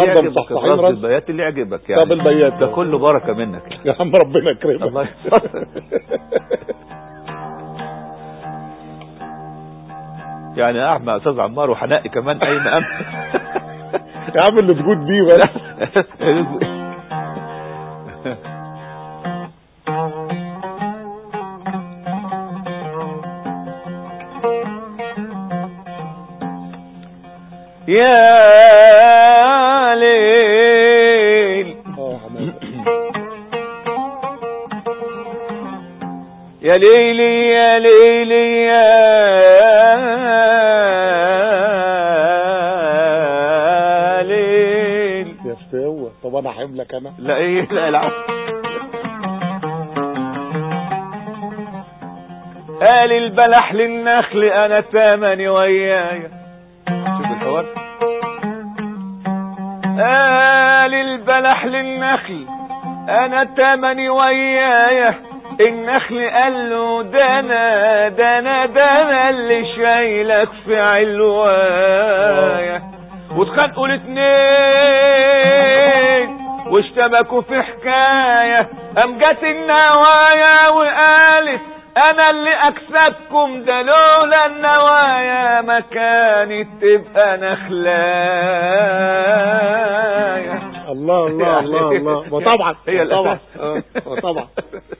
الرصد راس البيات اللي يعجبك يعني. طب البيات. ده كله بركة منك. يا عم ربنا يكرمك. الله. يعني يا أستاذ عمار وحنقي كمان اي مقام يا عم اللي تجود بيه بس. يا يا ليلي يا ليلي يا ليل يا استوى طب أنا حملك أنا؟ لا إيه لا العب قال البلح للنخل أنا تمني ويايا شوف الحوار. قال البلح للنخل أنا تمني ويايا النخل قال له ده أنا ده أنا ده أنا اللي شايلك في علوايا واتخانقوا الاتنين واشتبكوا في حكاية. قام جت النوايا وقالت أنا اللي أكسبكم ده لولا النوايا ما كانت تبقى نخلايا الله الله الله الله. ما طبعا هي ما طبعا